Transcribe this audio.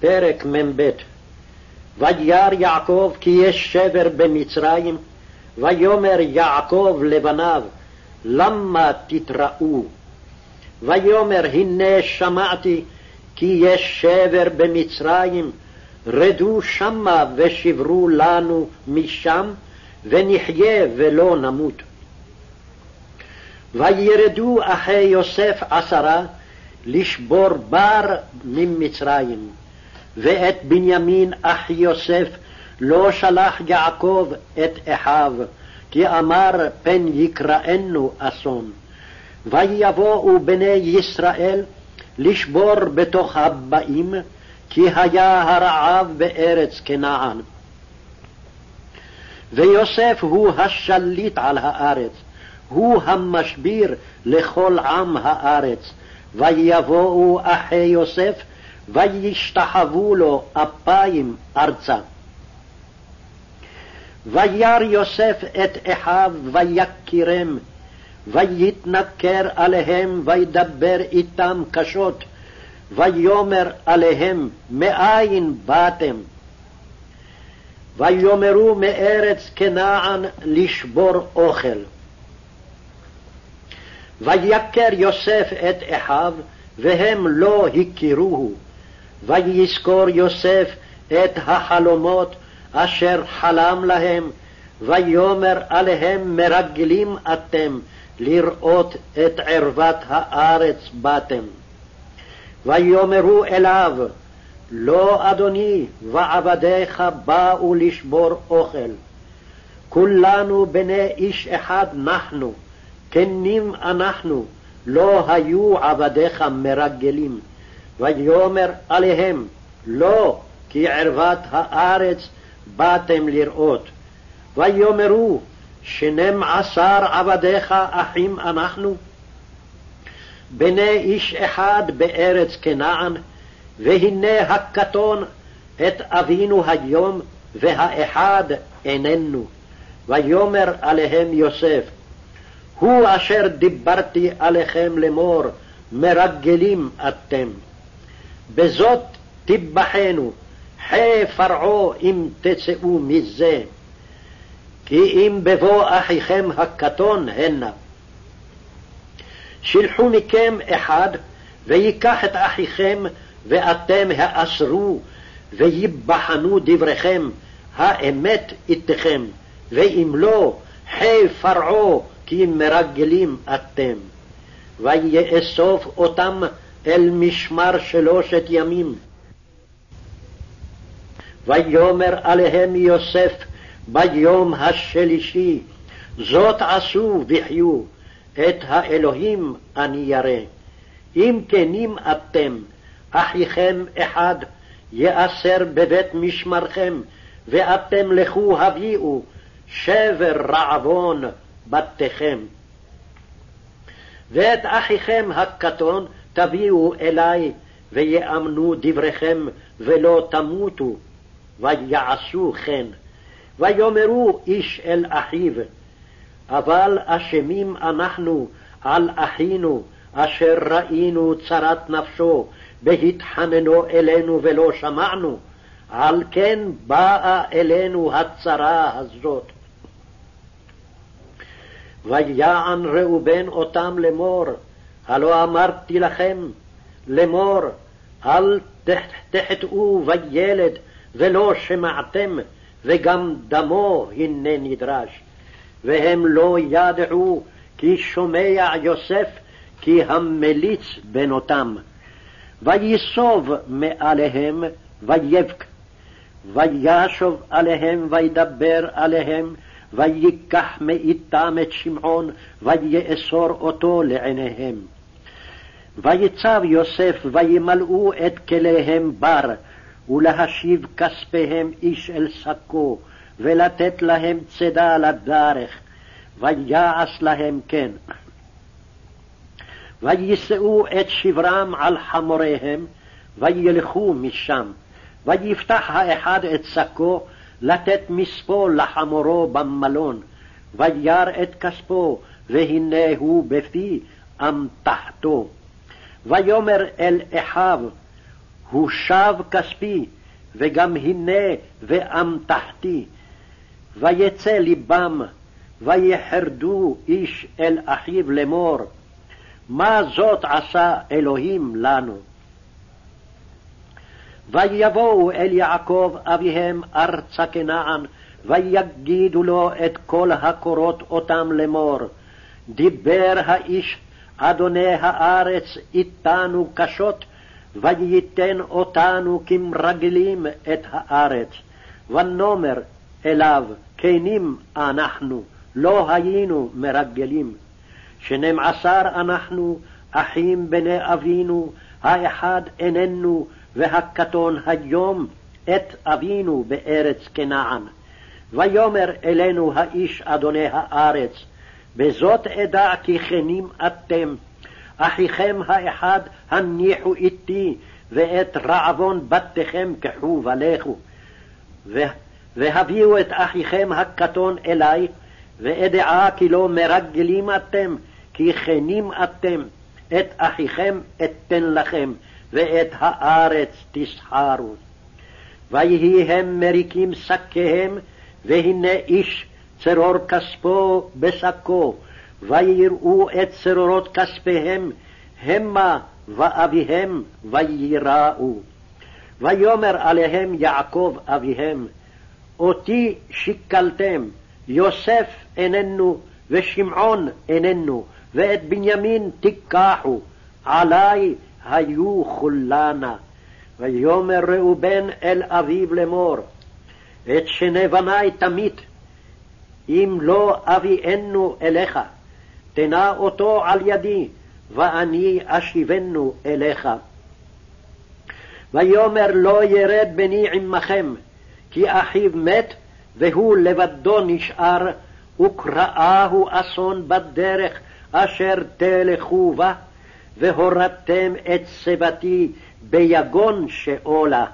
פרק מ"ב וירא יעקב כי יש שבר במצרים, ויאמר יעקב לבניו, למה תתראו? ויאמר הנה שמעתי כי יש שבר במצרים, רדו שמה ושברו לנו משם, ונחיה ולא נמות. וירדו אחי יוסף עשרה, לשבור בר ממצרים. ואת בנימין אחי יוסף לא שלח יעקב את אחיו, כי אמר פן יקראנו אסון. ויבואו בני ישראל לשבור בתוך הבאים, כי היה הרעב בארץ כנען. ויוסף הוא השליט על הארץ, הוא המשביר לכל עם הארץ. ויבואו אחי יוסף, וישתחוו לו אפיים ארצה. וירא יוסף את אחיו ויקירם, ויתנכר עליהם וידבר איתם קשות, ויאמר עליהם מאין באתם? ויאמרו מארץ כנען לשבור אוכל. ויכר יוסף את אחיו, והם לא הכירוהו. ויזכור יוסף את החלומות אשר חלם להם, ויאמר עליהם מרגלים אתם לראות את ערוות הארץ באתם. ויאמרו אליו, לא אדוני ועבדיך באו לשבור אוכל. כולנו בני איש אחד נחנו, כנים אנחנו, לא היו עבדיך מרגלים. ויאמר עליהם, לא, כי ערוות הארץ באתם לראות. ויאמרו, שנים עשר עבדיך אחים אנחנו? בני איש אחד בארץ כנען, והנה הקטון את אבינו היום, והאחד איננו. ויאמר עליהם יוסף, הוא אשר דיברתי עליכם לאמור, מרגלים אתם. בזאת תבחנו, חי פרעה אם תצאו מזה. כי אם בבוא אחיכם הקטון הנה. שלחו מכם אחד, ויקח את אחיכם, ואתם האסרו, ויבחנו דבריכם, האמת איתכם, ואם לא, חי פרעה, כי מרגלים אתם. ויאסוף אותם אל משמר שלושת ימים. ויאמר עליהם יוסף ביום השלישי, זאת עשו וחיו, את האלוהים אני ירא. אם כנים אתם, אחיכם אחד, יאסר בבית משמרכם, ואתם לכו הביאו שבר רעבון בתיכם. ואת אחיכם הקטון תביאו אלי, ויאמנו דבריכם, ולא תמותו, ויעשו כן. ויאמרו איש אל אחיו, אבל אשמים אנחנו על אחינו, אשר ראינו צרת נפשו, בהתחננו אלינו ולא שמענו, על כן באה אלינו הצרה הזאת. ויען ראובן אותם לאמור, הלא אמרתי לכם לאמור, אל תחטאו בילד ולא שמעתם, וגם דמו הנה נדרש. והם לא ידעו כי שומע יוסף כי המליץ בנותם. ויסוב מעליהם ויבק, וישוב עליהם וידבר עליהם, ויקח מאיתם את שמעון, ויאסור אותו לעיניהם. ויצב יוסף וימלאו את כליהם בר, ולהשיב כספיהם איש אל שקו, ולתת להם צידה לדרך, ויעש להם כן. ויישאו את שברם על חמוריהם, וילכו משם. ויפתח האחד את שקו, לתת מספו לחמורו במלון, וירא את כספו, והנה הוא בפי אמתחתו. ויאמר אל אחיו, הושב כספי, וגם הנה ואמתחתי. ויצא ליבם, ויחרדו איש אל אחיו לאמור, מה זאת עשה אלוהים לנו? ויבואו אל יעקב אביהם ארצה כנען, ויגידו לו את כל הקורות אותם לאמור. דיבר האיש אדוני הארץ איתנו קשות, וייתן אותנו כמרגלים את הארץ. ונאמר אליו, כנים אנחנו, לא היינו מרגלים. שנים עשר אנחנו, אחים בני אבינו, האחד איננו, והקטון היום את אבינו בארץ כנען. ויאמר אלינו האיש אדוני הארץ, בזאת אדע כי כנים אתם, אחיכם האחד הניחו איתי, ואת רעבון בתיכם קחו ולכו. והביאו את אחיכם הקטון אלי, ואדעה כי לא מרגלים אתם, כי כנים אתם, את אחיכם אתן לכם, ואת הארץ תסחרו. ויהי הם מריקים שקיהם, והנה איש צרור כספו בשקו, ויראו את צרורות כספיהם, המה ואביהם וייראו. ויאמר עליהם יעקב אביהם, אותי שיקלתם, יוסף איננו, ושמעון איננו, ואת בנימין תיקחו, עלי היו כולנה. ויאמר ראובן אל אביו לאמור, את שני בני תמית, אם לא אביאנו אליך, תנה אותו על ידי, ואני אשיבנו אליך. ויאמר לא ירד בני עמכם, כי אחיו מת, והוא לבדו נשאר, וקראהו אסון בדרך אשר תלכו בה, והורדתם את שיבתי ביגון שאולה.